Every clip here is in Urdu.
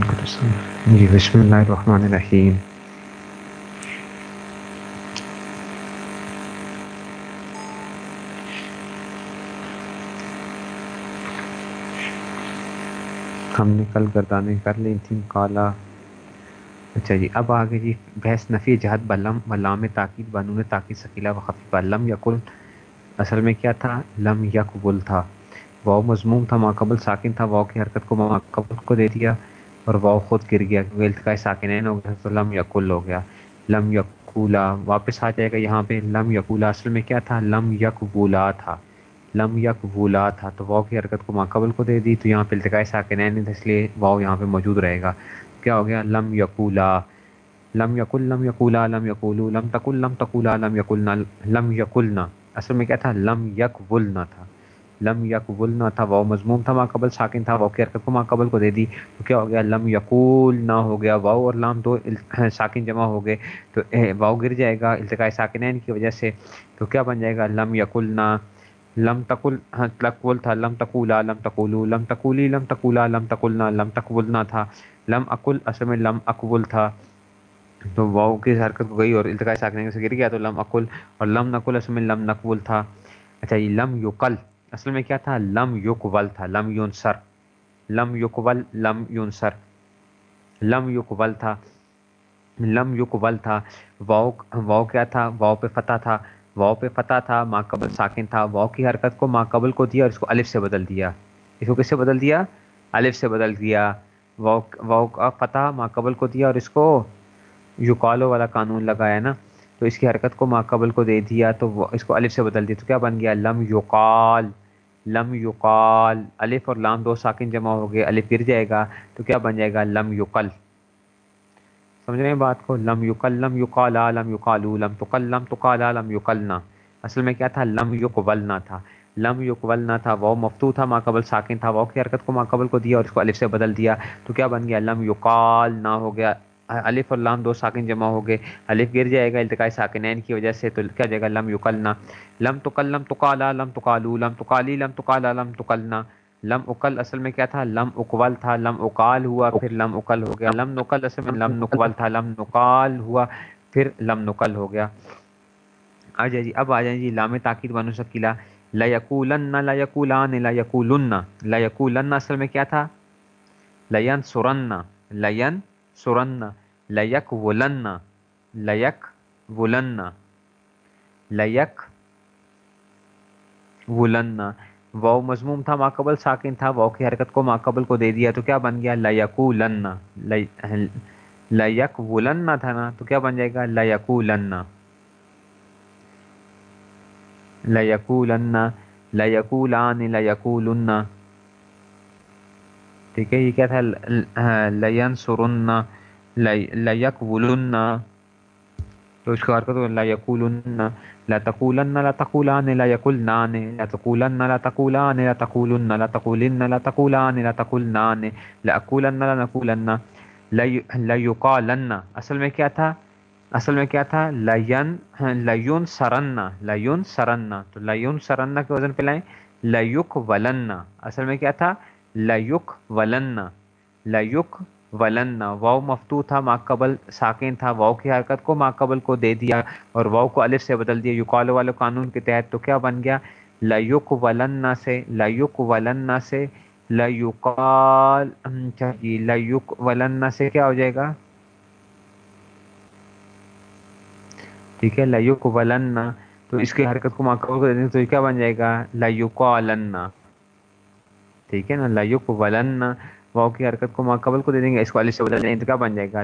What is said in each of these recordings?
جی بسم اللہ الرحمن الرحیم۔ ہم نے کل گردانیں کر لی تھیں، کالا۔ اچھا جی اب آگے جی بحث نفی جہد بلم، بلام تاکید بنون تاکید سکیلا و خفیف۔ لم یقل اصل میں کیا تھا؟ لم یقبل تھا۔ واؤ مضموم تھا ماقبل ساکن تھا واؤ کی حرکت کو ماقبل کو دے دیا۔ اور واؤ خود گر گیا کیونکہ التقاء ساکنین ہو گیا تو لم یقل ہو گیا۔ لم یقولا واپس آ جائے گا۔ یہاں پہ لم یقولا اصل میں کیا تھا؟ لم یقبولا تھا۔ لم یقبولا تھا۔ تو واؤ کی حرکت کو ماقبل کو دے دی تو یہاں پہ التقاء ساکنین تھا اس لیے واؤ یہاں پہ موجود رہے گا۔ کیا ہو گیا؟ لم یقولا لم یقل لم یقولا لم یقولو لم تقل لم تقولا لم یقلنا لم یقلنا اصل میں کیا تھا؟ لم یقبلنا تھا۔ لم یقبل نہ تھا واؤ مضموم، تھا ماں قبل ساکن، تھا واؤ کی حرکت کو ماں قبل کو دے دی، تو کیا ہو گیا؟ لم یقول نہ ہو گیا واؤ اور لام دو ساکن جمع ہو گئے، تو واؤ گر جائے گا التقاء ساکنین کی وجہ سے، تو کیا بن جائے گا؟ لم یقل نہ لم تقل ہاں، تقول تھا، لم تقولا، لم تقولو، لم تقولی، لم تقولا، لم تقلنا، لم تقبلنا تھا، لم اقل، اصل میں لم اقبل تھا، تو واؤ کی حرکت ہو گئی اور التقاء ساکنین سے گر گیا، تو لم اقل اور لم نقل، اصل میں لم نقبل تھا۔ اچھا یہ لم یقل اصل میں کیا تھا؟ لم یقبل تھا، لم یون سر لم یقبل، لم یون سر لم یقبل تھا، لم یقبل تھا۔ واؤ واؤ کیا تھا؟ واؤ پہ فتح تھا۔ واؤ پہ فتح تھا، ماں قبل ساکن تھا۔ واؤ کی حرکت کو ماں قبل کو دیا اور اس کو الف سے بدل دیا۔ اس کو کس سے بدل دیا؟ الف سے بدل دیا۔ واؤ واؤ کا فتح ماں قبل کو دیا اور اس کو یقالو والا قانون لگایا نا۔ تو اس کی حرکت کو ماں قبل کو دے دیا تو اس کو الف سے بدل دیا تو کیا بن گیا؟ لم یقال۔ لم یقال، الف اور لام دو ساکن جمع ہو گئے، الف گر جائے گا تو کیا بن جائے گا؟ لم یقل۔ سمجھ رہے ہیں بات کو؟ لم یقل، لم یقالا لم یقالو، لم تقل، لم تقالا، لم یقلنا۔ اصل میں کیا تھا؟ لم یقبلنا تھا۔ لم یقبلنا تھا وہ مفتو تھا ماں قبل ساکن تھا وہ کی حرکت کو ماں قبل کو دیا اور اس کو الف سے بدل دیا تو کیا بن گیا؟ لم یقال نہ ہو گیا۔ الف اور لام دو ساکن جمع ہو گئے۔ الف گر جائے گا التقاء ساکنین کی وجہ سے تو کیا جائے گا؟ لم یقلنا۔ لم تقل، لم تقالا، لم تقالو۔ لم تقالی، لم تقالا، لم تقلنا۔ لم اقل اصل میں کیا تھا؟ لم اقول تھا۔ لم اقال ہوا، پھر لم اقل ہو گیا۔ لم نقل اصل میں لم نقول تھا۔ لم نقال ہوا، پھر لم نقل ہو گیا۔ آ جائے جی اب آ جائیں جی لام تاکید بنو شکیلا لا یقولن، لا یقولان، لا یقولن۔ لا یقولن اصل میں کیا تھا؟ لین سرن لین سرن۔ لیک ولن لیک ولن لیک ولن واؤ مضموم تھا، ماقبل ساکن تھا واؤ کی حرکت کو ماقبل کو دے دیا تو کیا بن گیا؟ لیکولن لیک ولن تھا نا، تو کیا بن جائے گا؟ لیکولن لیکولن لیکولان لیکولن ٹھیک ہے، یہ کیا تھا؟ لین سرن لیکولن تو اس کو حرکت لا یقولن لا تقولن، لا تقولان، لا یقولنان لا تقولن، لا تقولان، لا تقولن لا تقولن، لا تقولان، لا تقولنان، لا اقولن لا نقولن، لا یقالن اصل میں کیا تھا؟ اصل میں کیا تھا؟ لین لیون سرن لیون سرن تو لیون سرن کے وزن پہ لائیں لیک ولن اصل میں کیا تھا؟ لیک ولن لیک ولن واؤ مفتو تھا، ماں قبل ساکن تھا واؤ کی حرکت کو ماں قبل کو دے دیا اور واؤ کو الف سے بدل دیا۔ یقال والے قانون کے تحت تو کیا بن گیا؟ لیک ولن سے لیک ولن سے لیقال چاہیے لیک ولن سے کیا ہو جائے گا؟ ٹھیک ہے لیک ولن تو اس کی حرکت کو ماں قبل کو دے دیں تو کیا بن جائے گا؟ لیقالن ٹھیک ہے نا لیک ولن واؤ کی حرکت کو قبل کو دے دیں گے، اس کو علی سے بدل دیں تو کیا بن جائے گا۔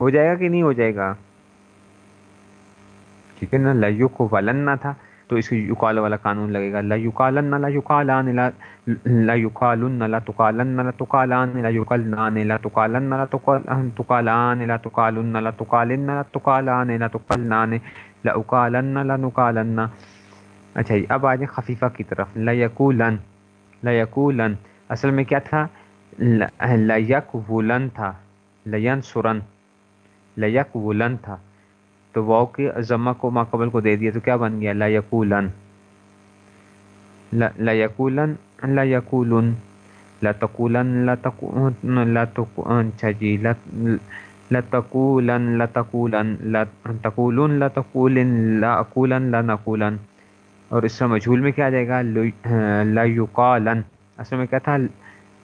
ہو جائے گا کہ نہیں ہو جائے گا؟ ٹھیک ہے نا لیک ولن تھا، تو اس کی یقال والا قانون لگے گا، لا یقالن لا یقالان، لا یقالن، لا تقالن، لا تقالان، لا یقلنان، لا تقالن، لا تقالان، لا تقالن لا تقالن، لا تقالان، لا تقلنان، لا اقالن، لا نقالن. اچھا جی اب آ جائیں خفیفہ کی طرف لیکولن لیکولن اصل میں کیا تھا؟ لیک ولن تھا لین سرن لیک ولن تھا. تو واؤ کے ضمہ کو ماقبل کو دے دیا تو کیا بن گیا؟ لا یقولن. لا یقولن لیکولن لیکولن لیکولن لتقولن لتقولن اچھا جی لتقولن لتقولن لتقولن لتقولن لاقولن لنقولن اور اس سے مجھول میں کیا جائے گا؟ لا یقالن. اصل میں کیا تھا؟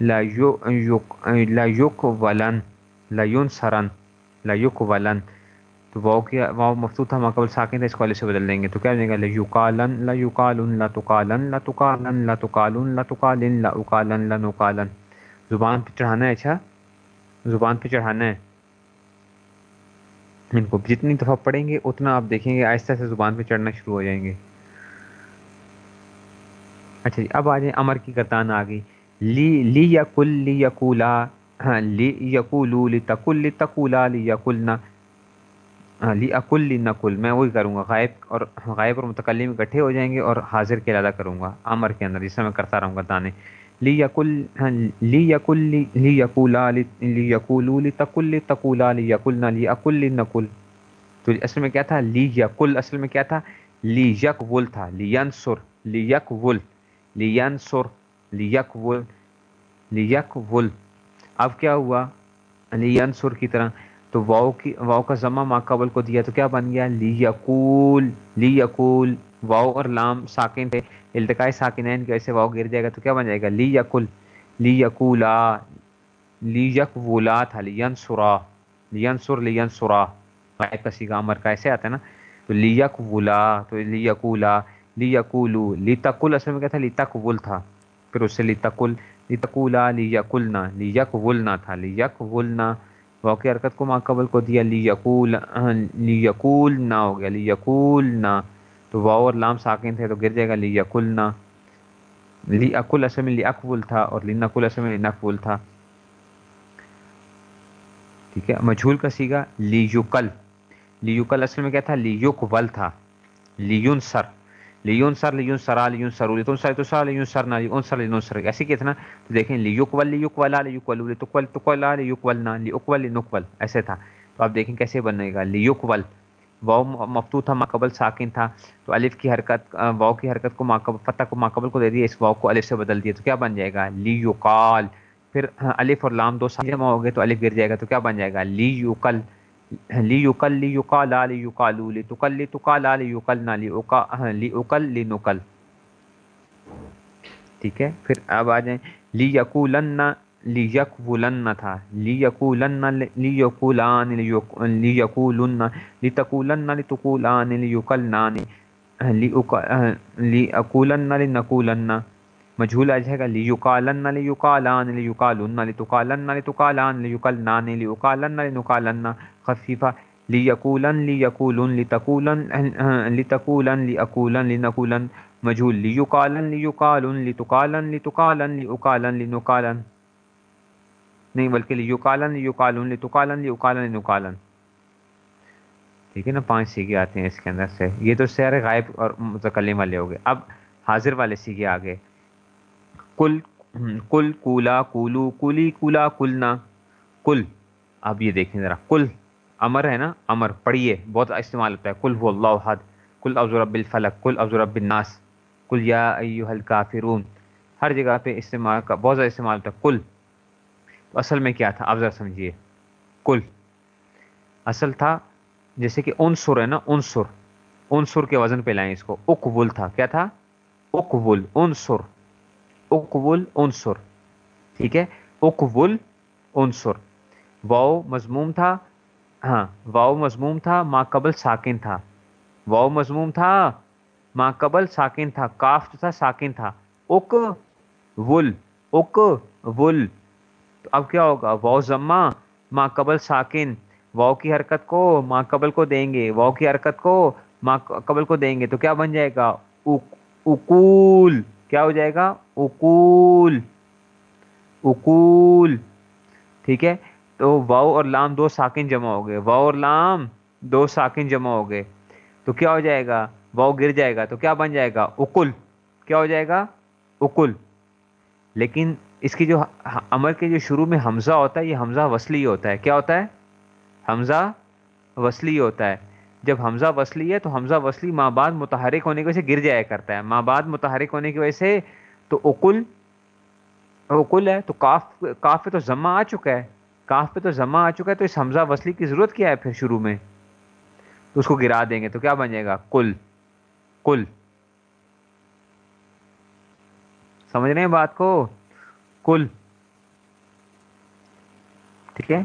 لا یق لا یق ولن لا یون سرن لا یق ولن واؤ کیا واؤ مفتوط تھا ماقبل ساکن تھا اس کو علی سے بدل دیں گے۔ تو کیا جائے گا لا یقالن لا یقالن، لا تقالن لا تقالن لا تقالن لا تقالن، لا اقالن، لا نقالن۔ زبان پہ چڑھانا ہے اچھا؟ زبان پہ چڑھانا ہے۔ ان کو جتنی دفعہ پڑھیں گے، اتنا آپ دیکھیں گے، آہستہ سے زبان پہ چڑھنا شروع ہو جائیں گے۔ اچھا جی اب آ جائیں امر کی کرتان آ گئی۔ لی لی یا کل لی یقولا ہاں، لی یقولو لی تقل لی تقولا لی یقلنا ہاں، لی اکل نقل میں وہی کروں گا۔ غائب اور غائب اور متکلم اکٹھے ہو جائیں گے اور حاضر کے ارادہ کروں گا امر کے اندر، جسے میں کرتا رہوں گا تانے لی یقل ہاں، لی یقل لی یقولا لی یقولو لی تقل لی تقولا لی یقلنا لی اکل نقل تو اصل میں کیا تھا؟ لی یقل اصل میں کیا تھا؟ لی یک ول تھا، لی ینسر لی یک ول لینصر لیک ول لیک ول اب کیا ہوا؟ لینصر کی طرح۔ تو واؤ کی واؤ کا ضمہ ماقبل کو دیا تو کیا بن گیا؟ لی یقول لی یقول واؤ اور لام ساکن تھے التقاء ساکنین کی ویسے واؤ گر جائے گا تو کیا بن جائے گا؟ لی یقل لی یقولا لی یک ولا تھا لین سرا لین سر لین سرا کا سیگا امر کا ایسے آتا ہے نا؟ تو لی یک ولا تو لی یقولا لی یقولو لی تقل اصل میں کیا تھا؟ لی تقول تھا. پھر اس سے لی تقل لی تقولا لی یقلنا لی یک ولنا تھا لی یک ولنا واقع حرکت کو ماقبل کو دیا لی یقول لی یقول نہ ہو گیا لی یقول نہ تو واؤ اور لام ساکن تھے تو گر جائے گا لی یقل نہ لی اقل اصل میں لی اقول تھا اور لی نقل اصل میں لی نقول تھا۔ ٹھیک ہے، مجھول کا سیگا لی یقل لی یقل اصل میں کیا تھا؟ لی یقول تھا۔ لی سر لیون سر لیون سرا لیون سرو لیتون سر تو لیون سرنا لیون سر لیون سر ایسے کیا تھا نا؟ تو دیکھیں، لیوکول لیوکولا لیوکول، لیتوکول تکولا لیوکولنا لیوکول لنکول ایسے تھا۔ تو آپ دیکھیں کیسے بنے گا۔ لیوکول۔ واؤ مفتو تھا ماقبل ساکن تھا۔ تو الف کی حرکت، واؤ کی حرکت کو ماقبل فتح کو ماقبل کو دے دیا اس واؤ کو الف سے بدل دیا تو کیا بن جائے گا؟ لی یوکال پھر ہاں، الف اور لام دو سال جمع ہو گئے تو الف گر جائے گا۔ تو کیا بن جائے گا؟ لی یوکل لی یقل لی یقال لی یقالو لی تقل لی تقال لی یقلنا لی لی اقل لی نقل ٹھیک ہے؟ پھر اب آ جائیں۔ لی یقولن لی یقولن تھا۔ لی یقولن لی یقولان لی یقولن لی تقولن لی تقولان لی یقلنان لی لی اقولن لی نقولن مجھول آ جائے گا لی یقالن لی یقالان لی یقالن لی تقالن لی تقالان لی یقلنان لی اقالن لی نقالن خفیفہ لی یقولن لی یقولن لی تقولن لی تقولن لی اقولن لی نقولن مجھول لی یقالن لی یقالن لی تقالن لی تقالن لی اقالن لی نقالن نہیں بلکہ لی یقالن لی یقالن لی تقالن لی اقالن لی نقالن ٹھیک ہے نا پانچ سیگے آتے ہیں اس کے اندر سے یہ تو سیر غائب اور متکلم والے ہو گئے اب حاضر والے سیگے آگے کل کل کولا کولو کلی کولا کلنا۔ کل اب یہ دیکھیں ذرا۔ کل امر ہے نا؟ امر، پڑھیے۔ بہت استعمال ہوتا ہے۔ کل وہ اللہ حد کل افضر الفلق۔ کل افضر الناس۔ کل یا ایو الکافرون۔ ہر جگہ پہ استعمال کا، بہت زیادہ استعمال ہوتا ہے۔ کل تو اصل میں کیا تھا؟ افضر سمجھیے۔ کل اصل تھا جیسے کہ عنصر ہے نا؟ عنصر عنصر کے وزن پہ لائیں اس کو۔ اقبول تھا۔ کیا تھا؟ اقبول عنصر اقبول عنصر ٹھیک ہے؟ اقبول عنصر واؤ مضموم تھا ہاں واؤ مضموم تھا، ما قبل ساکن تھا۔ واؤ مضموم تھا، ما قبل ساکن تھا۔ کاف جو تھا، ساکن تھا۔ اک ول اک ول تو اب کیا ہوگا؟ واؤ ضمہ، ما قبل ساکن۔ واؤ کی حرکت کو ما قبل کو دیں گے۔ واؤ کی حرکت کو ما قبل کو دیں گے تو کیا بن جائے گا؟ اکول کیا ہو جائے گا؟ اکول اکول ٹھیک ہے؟ تو واؤ اور لام دو ساکن جمع ہو گئے. واؤ اور لام دو ساکن جمع ہو گئے. تو کیا ہو جائے گا؟ واؤ گر جائے گا. تو کیا بن جائے گا؟ اکل کیا ہو جائے گا؟ اکل لیکن اس کی جو امر کے جو شروع میں حمزہ ہوتا ہے، یہ حمزہ وصلی ہوتا ہے. کیا ہوتا ہے؟ حمزہ وصلی ہوتا ہے. جب حمزہ وصلی ہے تو حمزہ وصلی ماں بعد متحرک ہونے کی وجہ سے گر جایا کرتا ہے۔ ماں بعد متحرک ہونے کی وجہ سے تو اکل اکل ہے تو کاف کاف پہ تو ضمہ آ چکا ہے۔ کاف پہ تو ضمہ آ چکا ہے تو اس حمزہ وصلی کی ضرورت کیا ہے پھر شروع میں؟ تو اس کو گرا دیں گے تو کیا بن جائے گا؟ کل کل سمجھ رہے ہیں بات کو؟ کل ٹھیک ہے؟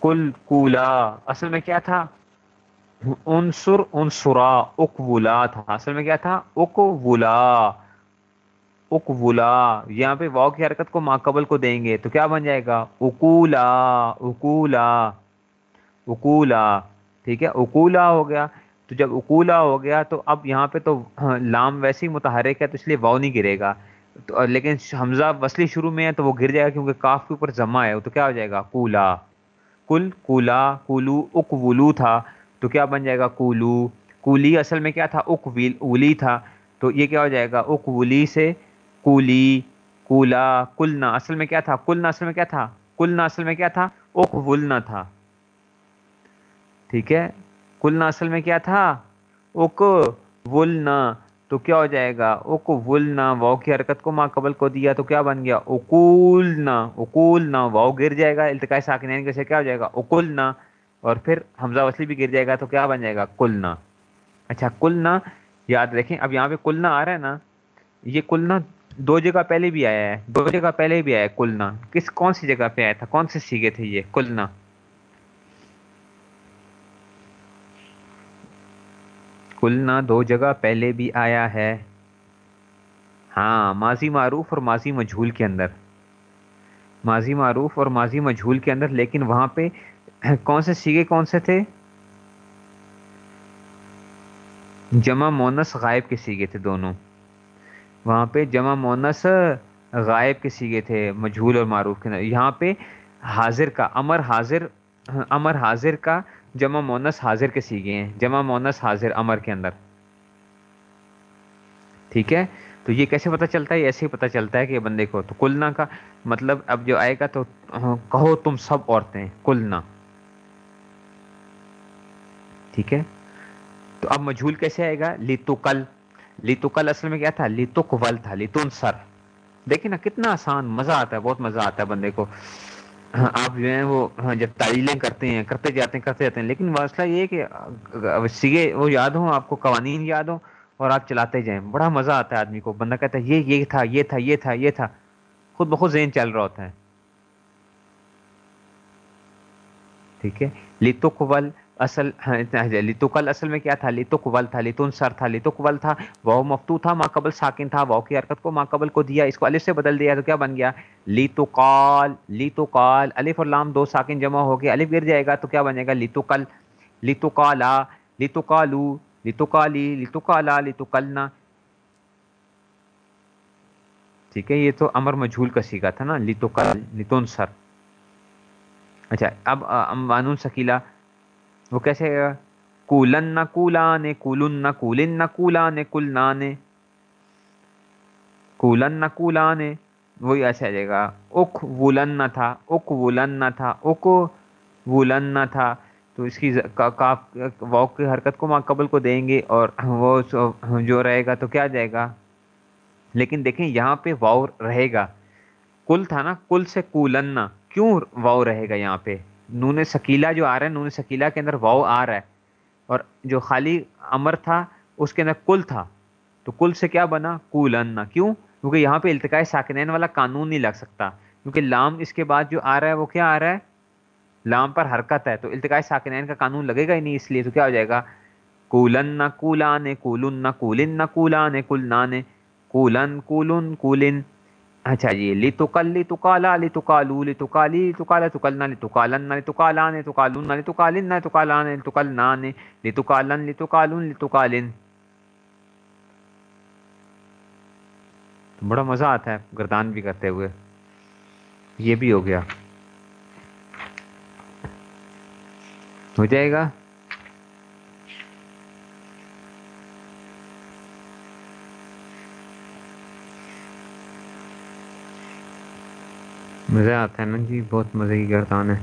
کل کولا۔ اصل میں کیا تھا؟ انسر انسرا اکولا تھا۔ اصل میں کیا تھا؟ اکولا اکولا یہاں پہ واؤ کی حرکت کو ماقبل کو دیں گے تو کیا بن جائے گا؟ اکولا اکولا اکولا ٹھیک ہے؟ اکولا ہو گیا۔ تو جب اکولا ہو گیا تو اب یہاں پہ تو لام ویسے ہی متحرک ہے تو اس لیے واؤ نہیں گرے گا۔ تو لیکن حمزہ وصلی شروع میں ہے تو وہ گر جائے گا کیونکہ کاف کے اوپر جمع ہے۔ تو کیا ہو جائے گا؟ کولا کل کولا کولو اک ولو تھا۔ تو کیا بن جائے گا کولو؟ کولی اصل میں کیا تھا؟ اک ولی تھا۔ تو یہ کیا ہو جائے گا؟ اک ولی سے کولی، کولا، کلنا۔ اصل میں کیا تھا؟ کلنا اصل میں کیا تھا؟ کلنا اصل میں کیا تھا؟ اک ولنا تھا۔ ٹھیک ہے؟ کلنا اصل میں کیا تھا؟ اک ولنا۔ تو کیا ہو جائے گا؟ اک ولنا۔ واؤ کی حرکت کو ماں قبل کو دیا تو کیا بن گیا؟ اکولنا۔ اکولنا۔ واؤ گر جائے گا۔ التقاء ساکنین کے سے کیا ہو جائے گا؟ اکولنا۔ اور پھر حمزہ وصلی بھی گر جائے گا تو کیا بن جائے گا؟ کلنا۔ اچھا کلنا، یاد رکھیں، اب یہاں پہ کلنا آ رہا ہے نا، یہ کلنا دو جگہ پہلے بھی آیا ہے، دو جگہ پہلے بھی آیا ہے کلنا۔ کس، کون سی جگہ پہ آیا تھا؟ کون سے سیگے تھے یہ؟ کلنا۔ کلنا دو جگہ پہلے بھی آیا ہے۔ ہاں ماضی معروف اور ماضی مجھول کے اندر۔ ماضی معروف اور ماضی مجھول کے اندر، لیکن وہاں پہ کون سے سیگے کون سے تھے جمع مونس غائب کے سیگے تھے دونوں وہاں پہ جمع مونس غائب کے سیگے تھے مجھول اور معروف کے اندر یہاں پہ حاضر کا امر حاضر امر حاضر کا جمع مونس حاضر کے سیگے ہیں جمع مونس حاضر امر کے اندر ٹھیک ہے تو یہ کیسے پتہ چلتا ہے ایسے ہی پتہ چلتا ہے کہ یہ بندے کو تو کلنا کا مطلب اب جو آئے گا تو کہو تم سب عورتیں کلنا ٹھیک ہے؟ تو اب مجھول کیسے آئے گا؟ لیتو کل لیتو کل اصل میں کیا تھا؟ لیتو ول تھا لیتون سر دیکھیں نا کتنا آسان مزہ آتا ہے، بہت مزہ آتا ہے بندے کو۔ آپ جو ہیں وہ جب تعلیلیں کرتے ہیں، کرتے جاتے ہیں، کرتے جاتے ہیں، لیکن مسئلہ یہ ہے کہ سیگے وہ یاد ہوں، آپ کو قوانین یاد ہوں اور آپ چلاتے جائیں۔ بڑا مزہ آتا ہے آدمی کو۔ بندہ کہتا ہے، یہ یہ تھا یہ تھا یہ تھا یہ تھا۔ خود بخود ذہن چل رہا ہوتا ہے۔ ٹھیک ہے؟ لیتو قبل اصل ہاں، لیتو کل اصل میں کیا تھا؟ لیتو قبل تھا، لیتون سر تھا لیتو قبل تھا۔ وہ مفتو تھا، ماں قبل ساکن تھا۔ واؤ کی حرکت کو ماں قبل کو دیا، اس کو الف سے بدل دیا تو کیا بن گیا؟ لیتو کال لیتو الف اور لام دو ساکن جمع ہو گیا الف گر جائے گا تو کیا بن جائے گا؟ لیتو کل لیتو کالا لیتو کالو لیتو کالی لیتو کالا لیتو کلنا ٹھیک ہے، یہ تو امر مجھول کا سیکھا تھا نا۔ لیتو کل لیتون سر۔ اچھا اب قانون سکیلا وہ کیسے گا کولن نہ کولان کولن نہ کولن نہ کولان کلنان کولن نہ کولان وہی ایسے آ جائے گا۔ اک ولن نہ تھا، اک ولن نہ تھا، اک ولن نہ تھا۔ تو اس کی واؤ کی حرکت کو ماں قبل کو دیں گے اور وہ جو رہے گا تو کیا جائے گا؟ لیکن دیکھیں، یہاں پہ واؤ رہے گا۔ کل تھا نا، کل سے کولنا کیوں واؤ رہے گا یہاں پہ؟ نون سکیلا جو آ رہا ہے، نون سکیلا کے اندر واؤ آ رہا ہے۔ اور جو خالی امر تھا، اس کے اندر کل تھا۔ تو کل سے کیا بنا؟ کولن کیوں؟ کیونکہ یہاں پہ التقاء ساکنین والا قانون نہیں لگ سکتا۔ کیونکہ لام اس کے بعد جو آ رہا ہے، وہ کیا آ رہا ہے؟ لام پر حرکت ہے۔ تو التقاء ساکنین کا قانون لگے گا ہی نہیں، اس لیے تو کیا ہو جائے گا؟ کولن نہ کولان کولن نہ کولن نہ کولان کلنان کولن کولن کولن۔ اچھا جی لی تو کل لی تو کالا لی تو کالو لی تو کالی لی تو کالا تو لی تو کالن تو تو کالون تو تو لی تو کالون لی بڑا مزہ آتا ہے گردان بھی کرتے ہوئے۔ یہ بھی ہو گیا۔ ہو جائے گا؟ مزہ آتا ہے نا جی بہت مزے کی گردان ہے